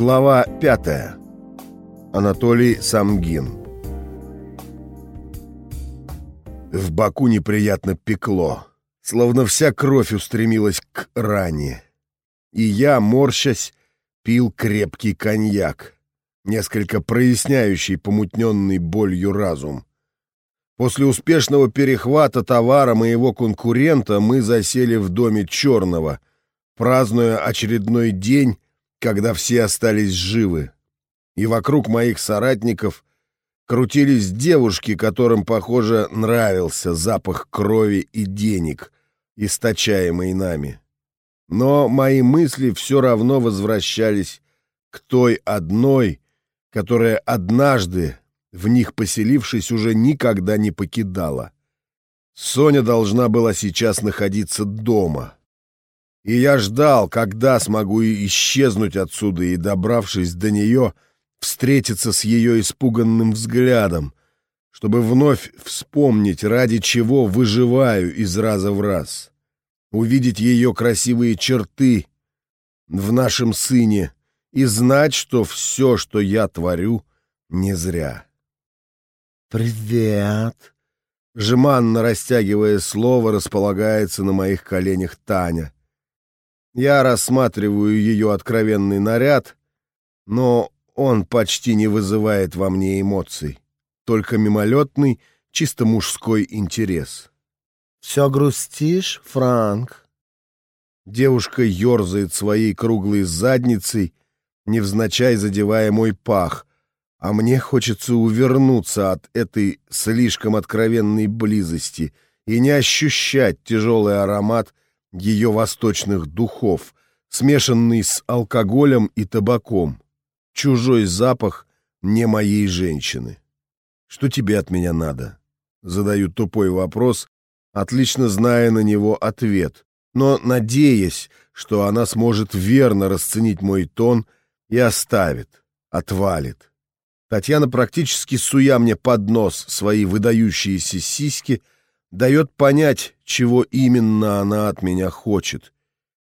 Глава пятая. Анатолий Самгин. В боку неприятно пекло, словно вся кровь устремилась к ране. И я, морщась, пил крепкий коньяк, несколько проясняющий помутненный болью разум. После успешного перехвата товара моего конкурента мы засели в доме Черного, празднуя очередной день когда все остались живы. И вокруг моих соратников крутились девушки, которым, похоже, нравился запах крови и денег, источаемый нами. Но мои мысли все равно возвращались к той одной, которая однажды, в них поселившись, уже никогда не покидала. Соня должна была сейчас находиться дома — и я ждал, когда смогу исчезнуть отсюда и, добравшись до нее, встретиться с ее испуганным взглядом, чтобы вновь вспомнить, ради чего выживаю из раза в раз, увидеть ее красивые черты в нашем сыне и знать, что все, что я творю, не зря. «Привет!» Жеманно растягивая слово, располагается на моих коленях Таня — я рассматриваю ее откровенный наряд, но он почти не вызывает во мне эмоций, только мимолетный, чисто мужской интерес. «Все грустишь, Франк?» Девушка ерзает своей круглой задницей, невзначай задевая мой пах, а мне хочется увернуться от этой слишком откровенной близости и не ощущать тяжелый аромат ее восточных духов, смешанный с алкоголем и табаком. Чужой запах не моей женщины. Что тебе от меня надо? Задаю тупой вопрос, отлично зная на него ответ, но надеясь, что она сможет верно расценить мой тон и оставит, отвалит. Татьяна, практически суя мне под нос свои выдающиеся сиськи, дает понять, чего именно она от меня хочет.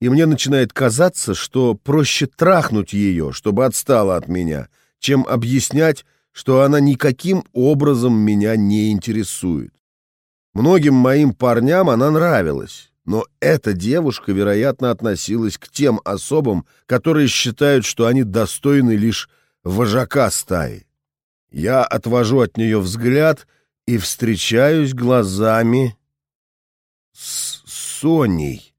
И мне начинает казаться, что проще трахнуть ее, чтобы отстала от меня, чем объяснять, что она никаким образом меня не интересует. Многим моим парням она нравилась, но эта девушка, вероятно, относилась к тем особам, которые считают, что они достойны лишь вожака стаи. Я отвожу от нее взгляд — и встречаюсь глазами с Соней,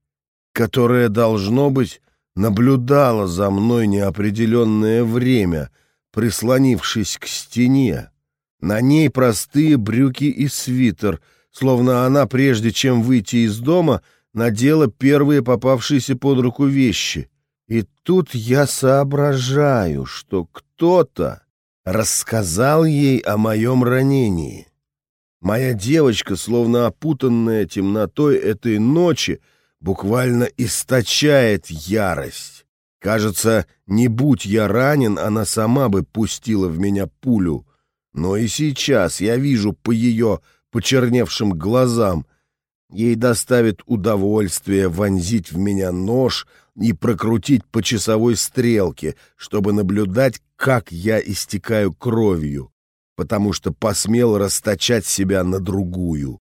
которая, должно быть, наблюдала за мной неопределенное время, прислонившись к стене. На ней простые брюки и свитер, словно она, прежде чем выйти из дома, надела первые попавшиеся под руку вещи. И тут я соображаю, что кто-то рассказал ей о моем ранении. Моя девочка, словно опутанная темнотой этой ночи, буквально источает ярость. Кажется, не будь я ранен, она сама бы пустила в меня пулю. Но и сейчас я вижу по ее почерневшим глазам. Ей доставит удовольствие вонзить в меня нож и прокрутить по часовой стрелке, чтобы наблюдать, как я истекаю кровью потому что посмел расточать себя на другую.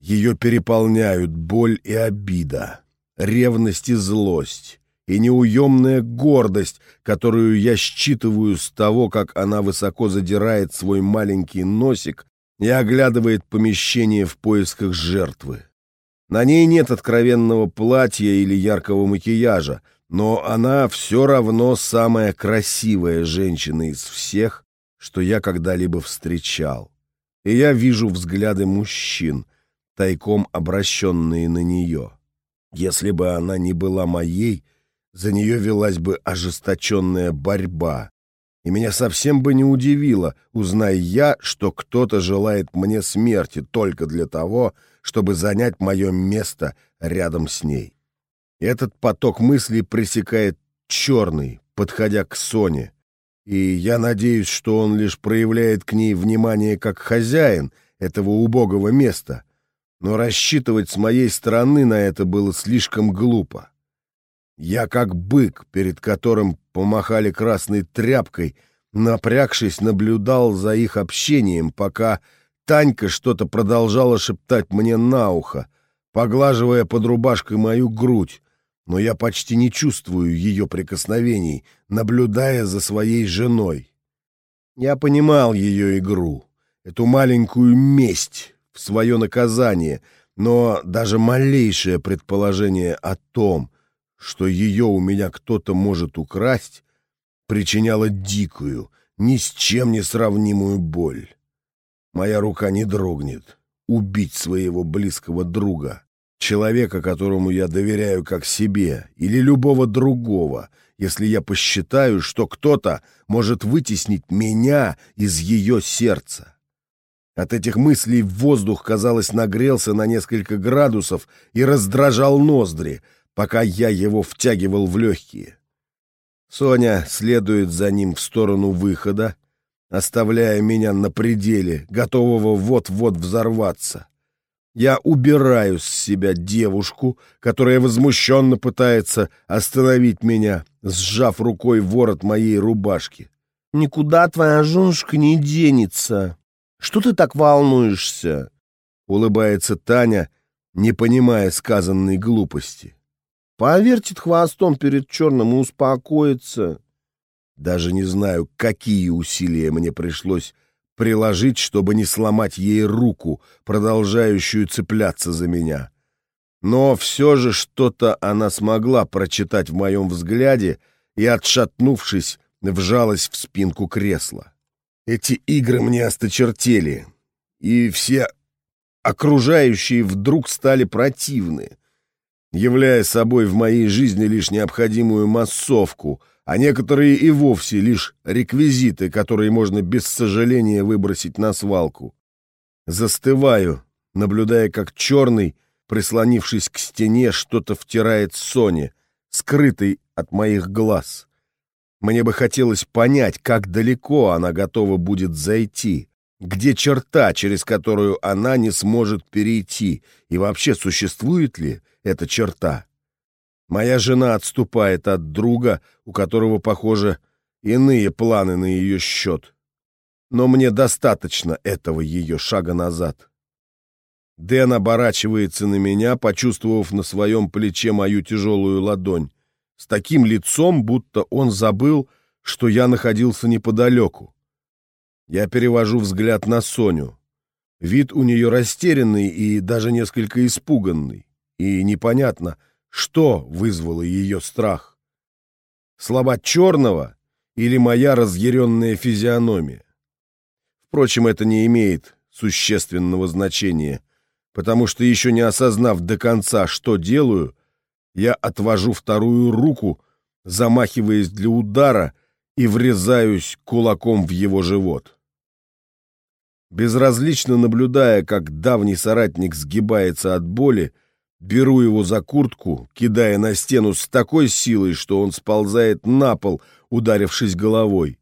Ее переполняют боль и обида, ревность и злость, и неуемная гордость, которую я считываю с того, как она высоко задирает свой маленький носик и оглядывает помещение в поисках жертвы. На ней нет откровенного платья или яркого макияжа, но она все равно самая красивая женщина из всех, что я когда-либо встречал. И я вижу взгляды мужчин, тайком обращенные на нее. Если бы она не была моей, за нее велась бы ожесточенная борьба. И меня совсем бы не удивило, узнай я, что кто-то желает мне смерти только для того, чтобы занять мое место рядом с ней. Этот поток мыслей пресекает черный, подходя к Соне, и я надеюсь, что он лишь проявляет к ней внимание как хозяин этого убогого места, но рассчитывать с моей стороны на это было слишком глупо. Я как бык, перед которым помахали красной тряпкой, напрягшись, наблюдал за их общением, пока Танька что-то продолжала шептать мне на ухо, поглаживая под рубашкой мою грудь, но я почти не чувствую ее прикосновений, наблюдая за своей женой. Я понимал ее игру, эту маленькую месть в свое наказание, но даже малейшее предположение о том, что ее у меня кто-то может украсть, причиняло дикую, ни с чем не сравнимую боль. Моя рука не дрогнет. Убить своего близкого друга, человека, которому я доверяю как себе, или любого другого, если я посчитаю, что кто-то может вытеснить меня из ее сердца. От этих мыслей воздух, казалось, нагрелся на несколько градусов и раздражал ноздри, пока я его втягивал в легкие. Соня следует за ним в сторону выхода, оставляя меня на пределе, готового вот-вот взорваться. Я убираю с себя девушку, которая возмущенно пытается остановить меня, сжав рукой ворот моей рубашки. «Никуда твоя женушка не денется. Что ты так волнуешься?» — улыбается Таня, не понимая сказанной глупости. Повертит хвостом перед черным и успокоится. Даже не знаю, какие усилия мне пришлось приложить, чтобы не сломать ей руку, продолжающую цепляться за меня. Но все же что-то она смогла прочитать в моем взгляде и, отшатнувшись, вжалась в спинку кресла. Эти игры мне осточертели, и все окружающие вдруг стали противны являя собой в моей жизни лишь необходимую массовку, а некоторые и вовсе лишь реквизиты, которые можно без сожаления выбросить на свалку. Застываю, наблюдая, как черный, прислонившись к стене, что-то втирает Соне, скрытой от моих глаз. Мне бы хотелось понять, как далеко она готова будет зайти, где черта, через которую она не сможет перейти, и вообще существует ли эта черта. Моя жена отступает от друга, у которого, похоже, иные планы на ее счет. Но мне достаточно этого ее шага назад. Дэн оборачивается на меня, почувствовав на своем плече мою тяжелую ладонь, с таким лицом, будто он забыл, что я находился неподалеку. Я перевожу взгляд на Соню. Вид у нее растерянный и даже несколько испуганный и непонятно, что вызвало ее страх. Слова черного или моя разъяренная физиономия. Впрочем, это не имеет существенного значения, потому что еще не осознав до конца, что делаю, я отвожу вторую руку, замахиваясь для удара, и врезаюсь кулаком в его живот. Безразлично наблюдая, как давний соратник сгибается от боли, Беру его за куртку, кидая на стену с такой силой, что он сползает на пол, ударившись головой.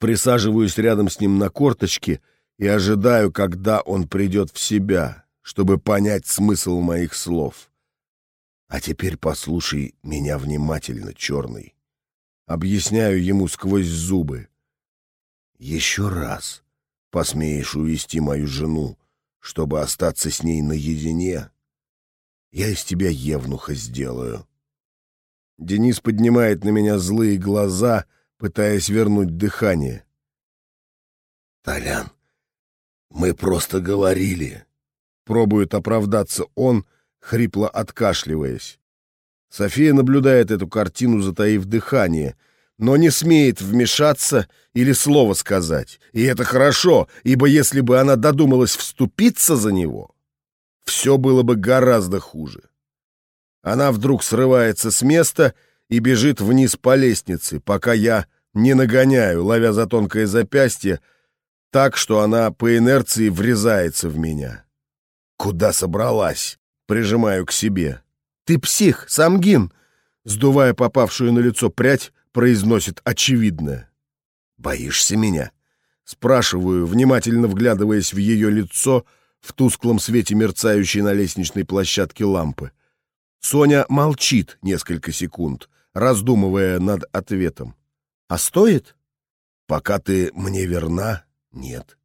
Присаживаюсь рядом с ним на корточке и ожидаю, когда он придет в себя, чтобы понять смысл моих слов. А теперь послушай меня внимательно, черный. Объясняю ему сквозь зубы. Еще раз посмеешь увести мою жену, чтобы остаться с ней наедине, я из тебя евнуха сделаю. Денис поднимает на меня злые глаза, пытаясь вернуть дыхание. Толян, мы просто говорили. Пробует оправдаться он, хрипло откашливаясь. София наблюдает эту картину, затаив дыхание, но не смеет вмешаться или слово сказать. И это хорошо, ибо если бы она додумалась вступиться за него, все было бы гораздо хуже. Она вдруг срывается с места и бежит вниз по лестнице, пока я не нагоняю, ловя за тонкое запястье, так, что она по инерции врезается в меня. «Куда собралась?» — прижимаю к себе. «Ты псих, Самгин!» — сдувая попавшую на лицо прядь, произносит очевидное. «Боишься меня?» — спрашиваю, внимательно вглядываясь в ее лицо — в тусклом свете мерцающей на лестничной площадке лампы. Соня молчит несколько секунд, раздумывая над ответом. «А стоит?» «Пока ты мне верна, нет».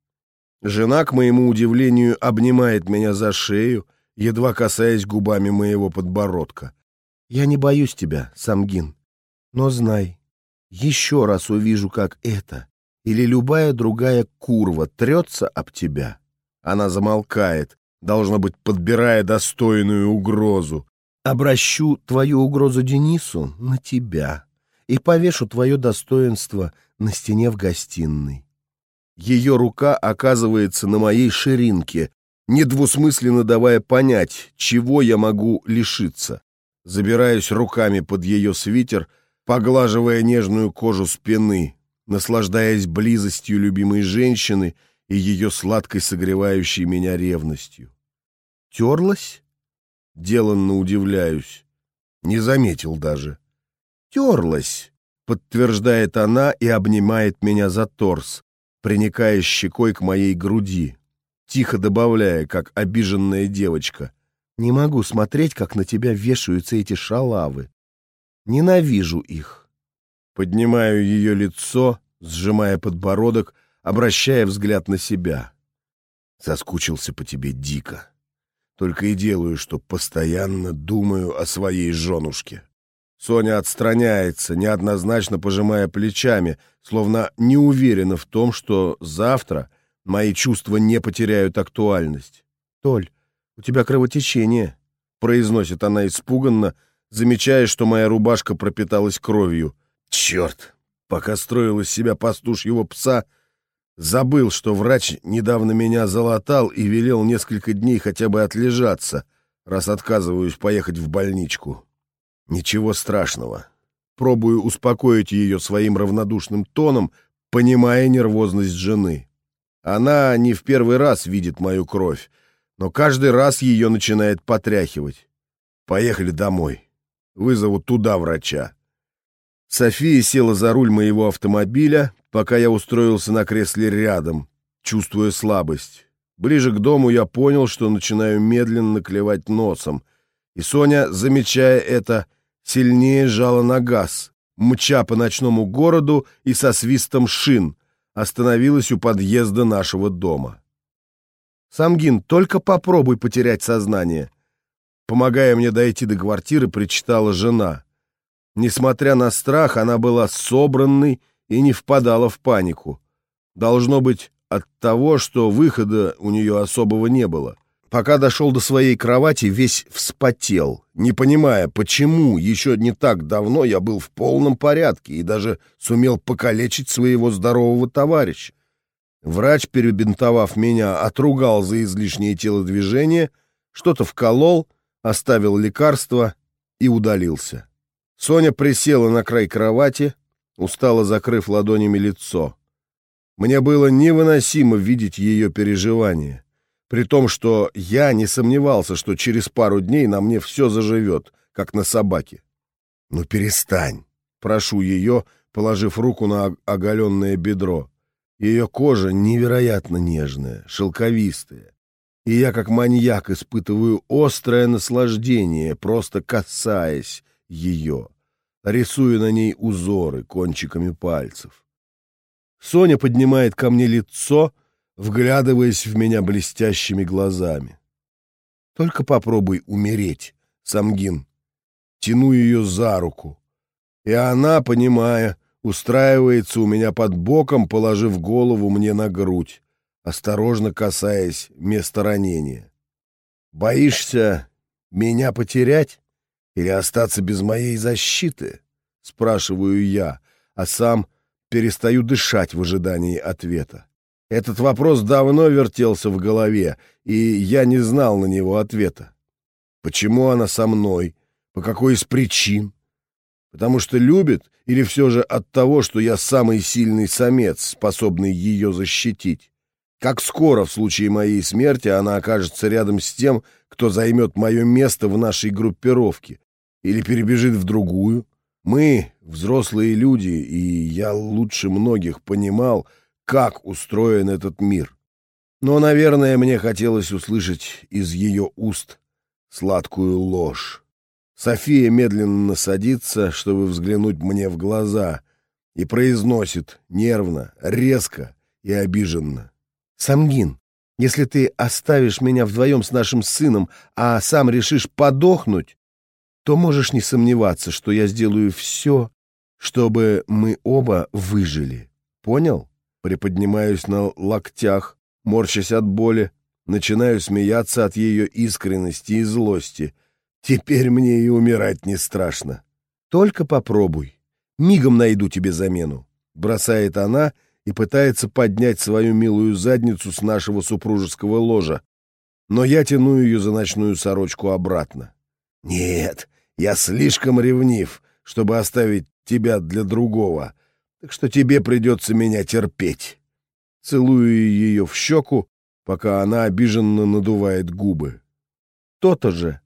Жена, к моему удивлению, обнимает меня за шею, едва касаясь губами моего подбородка. «Я не боюсь тебя, Самгин, но знай, еще раз увижу, как это или любая другая курва трется об тебя». Она замолкает, должно быть, подбирая достойную угрозу. «Обращу твою угрозу Денису на тебя и повешу твое достоинство на стене в гостиной». Ее рука оказывается на моей ширинке, недвусмысленно давая понять, чего я могу лишиться. Забираюсь руками под ее свитер, поглаживая нежную кожу спины, наслаждаясь близостью любимой женщины и ее сладкой согревающей меня ревностью. Терлась? Деланно удивляюсь. Не заметил даже. Терлась, подтверждает она и обнимает меня за торс, приникая щекой к моей груди, тихо добавляя, как обиженная девочка. «Не могу смотреть, как на тебя вешаются эти шалавы. Ненавижу их». Поднимаю ее лицо, сжимая подбородок, обращая взгляд на себя. Соскучился по тебе дико. Только и делаю, что постоянно думаю о своей женушке. Соня отстраняется, неоднозначно пожимая плечами, словно не уверена в том, что завтра мои чувства не потеряют актуальность. «Толь, у тебя кровотечение», — произносит она испуганно, замечая, что моя рубашка пропиталась кровью. «Черт! Пока строил из себя пастушьего пса, забыл, что врач недавно меня залатал и велел несколько дней хотя бы отлежаться, раз отказываюсь поехать в больничку». Ничего страшного. Пробую успокоить ее своим равнодушным тоном, понимая нервозность жены. Она не в первый раз видит мою кровь, но каждый раз ее начинает потряхивать. Поехали домой. Вызову туда врача. София села за руль моего автомобиля, пока я устроился на кресле рядом, чувствуя слабость. Ближе к дому я понял, что начинаю медленно клевать носом, и Соня, замечая это, — сильнее жала на газ, мча по ночному городу и со свистом шин, остановилась у подъезда нашего дома. «Самгин, только попробуй потерять сознание», помогая мне дойти до квартиры, причитала жена. Несмотря на страх, она была собранной и не впадала в панику. Должно быть от того, что выхода у нее особого не было. Пока дошел до своей кровати, весь вспотел, не понимая, почему еще не так давно я был в полном порядке и даже сумел покалечить своего здорового товарища. Врач, перебинтовав меня, отругал за излишнее телодвижение, что-то вколол, оставил лекарство и удалился. Соня присела на край кровати, устало закрыв ладонями лицо. Мне было невыносимо видеть ее переживания при том, что я не сомневался, что через пару дней на мне все заживет, как на собаке. «Ну перестань!» — прошу ее, положив руку на оголенное бедро. Ее кожа невероятно нежная, шелковистая. И я, как маньяк, испытываю острое наслаждение, просто касаясь ее, рисуя на ней узоры кончиками пальцев. Соня поднимает ко мне лицо — вглядываясь в меня блестящими глазами. «Только попробуй умереть, Самгин». Тяну ее за руку. И она, понимая, устраивается у меня под боком, положив голову мне на грудь, осторожно касаясь места ранения. «Боишься меня потерять или остаться без моей защиты?» — спрашиваю я, а сам перестаю дышать в ожидании ответа. Этот вопрос давно вертелся в голове, и я не знал на него ответа. Почему она со мной? По какой из причин? Потому что любит или все же от того, что я самый сильный самец, способный ее защитить? Как скоро в случае моей смерти она окажется рядом с тем, кто займет мое место в нашей группировке? Или перебежит в другую? Мы, взрослые люди, и я лучше многих понимал, как устроен этот мир. Но, наверное, мне хотелось услышать из ее уст сладкую ложь. София медленно садится, чтобы взглянуть мне в глаза, и произносит нервно, резко и обиженно. «Самгин, если ты оставишь меня вдвоем с нашим сыном, а сам решишь подохнуть, то можешь не сомневаться, что я сделаю все, чтобы мы оба выжили. Понял? Приподнимаюсь на локтях, морщась от боли, начинаю смеяться от ее искренности и злости. Теперь мне и умирать не страшно. Только попробуй. Мигом найду тебе замену. Бросает она и пытается поднять свою милую задницу с нашего супружеского ложа. Но я тяну ее за ночную сорочку обратно. Нет, я слишком ревнив, чтобы оставить тебя для другого, так что тебе придется меня терпеть. Целую ее в щеку, пока она обиженно надувает губы. То-то же.